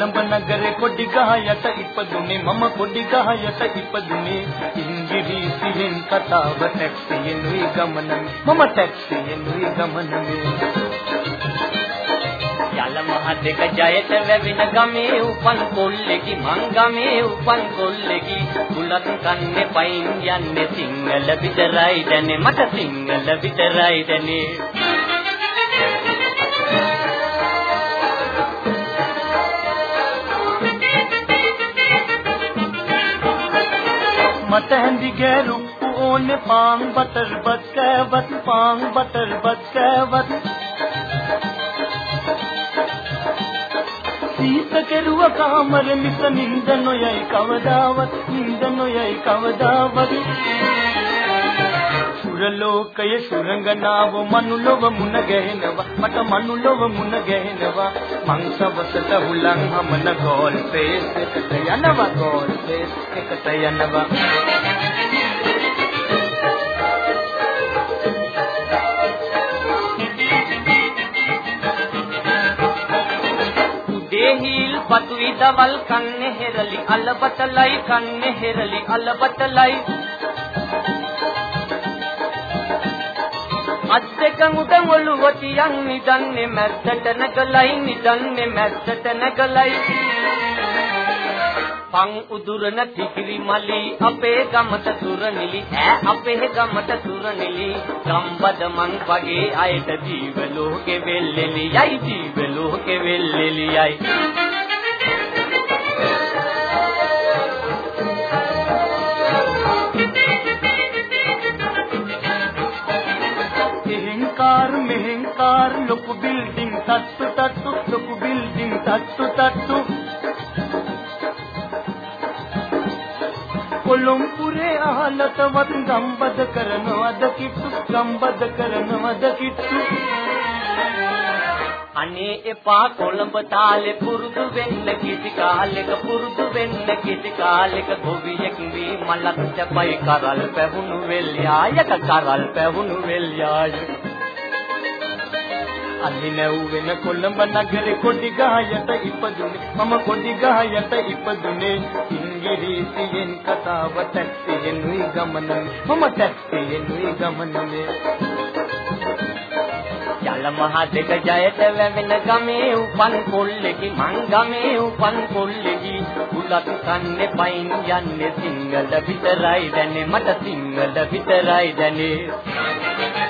කොළඹ නගරේ කොඩි ගහ යට ඉපදුනේ මම කොඩි ගහ යට ඉපදුනේ ඉංග්‍රීසියෙන් කතාව ටැක්සියෙන්ුයි ගමන මම ටැක්සියෙන්ුයි ගමන යල මහ දෙක ජයට වැවෙන ගමේ උපන් කොල්ලෙකි මං ගමේ උපන් කොල්ලෙකි බුලත් කන්නේ පයින් යන්නේ සිංහල විතරයි දැනේ මට සිංහල විතරයි දැනේ මට හැඳි ගැරුප්පු ඕනේ පාන් බටර් බත් කෑවත් පාන් බටර් බත් කෑවත්. සීත කෙරුව කාමර මිස නින්ද නොයයි කවදාවත් නින්ද නොයයි කවදාවත්. සුරලෝකයේ සුරංගනාව මනුලොව මුණ ගැහෙනවා. මට මනුලොව මුණ ගැහෙනවා. මං සවසට හුලං හමන ගෝල් ෆේස් එකට යනවා ගෝල් ෆේස් එකට යනවා. දේහිල් පතුයි දවල් කන්නේ හෙරලි අලබතලයි කන්නේ හෙරලි අලබතලයි. අත් දෙක උඩ ඔළුව තියන් නිදන්නේ මැස්සට නැගලයි නිදන්නේ මැස්සට නැගලයි. පං උදුරන තිකිරි මලි අපේ ගමට සුරනිලි ඈ අපේ ගමට සුරනිලි ගම්බද මං වගේ අයට ජීව ලෝකෙ වෙල්ලෙලි යයි ජීව ලෝකෙ වෙල්ලෙලි යයි කාර් මෙහෙන් කාර් ලොකු බිල්ඩින් තට්ටු තට්ටු ලොකු බිල්ඩින් තට්ටු තට්ටු. කොළොම්පුරේ අහලතවත් ගම්බද කරනවද කිට්ටු? ගම්බද කරනවද කිට්ටු? අනේ එපා කොළඹ තාලේ පුරුදු වෙන්න කිසි කාලෙක පුරුදු වෙන්න කිසි කාලෙක ගොවියෙක් වී මලක් චපයි කරල් පැවුණු වෙල්යායක කරල් පැවුණු වෙල්යාය. අලි නැව් වෙන කොළඹ නගරේ කොඩි ගහයට ඉපදුනේ. මම කොඩි ගහයට ඉපදුනේ. ඉංග්‍රීසියෙන් කතාව ටැක්සියෙන්ුයි ගමන මම ටැක්සියෙන්ුයි ගමනේ යල මහ දෙක ජයට වැවෙන ගමේ උපන් කොල්ලෙකි මං ගමේ උපන් කොල්ලෙකි. උලත් කන්නේ පයින් යන්නේ සිංහල විතරයි දැනේ මට සිංහල විතරයි දැනේ.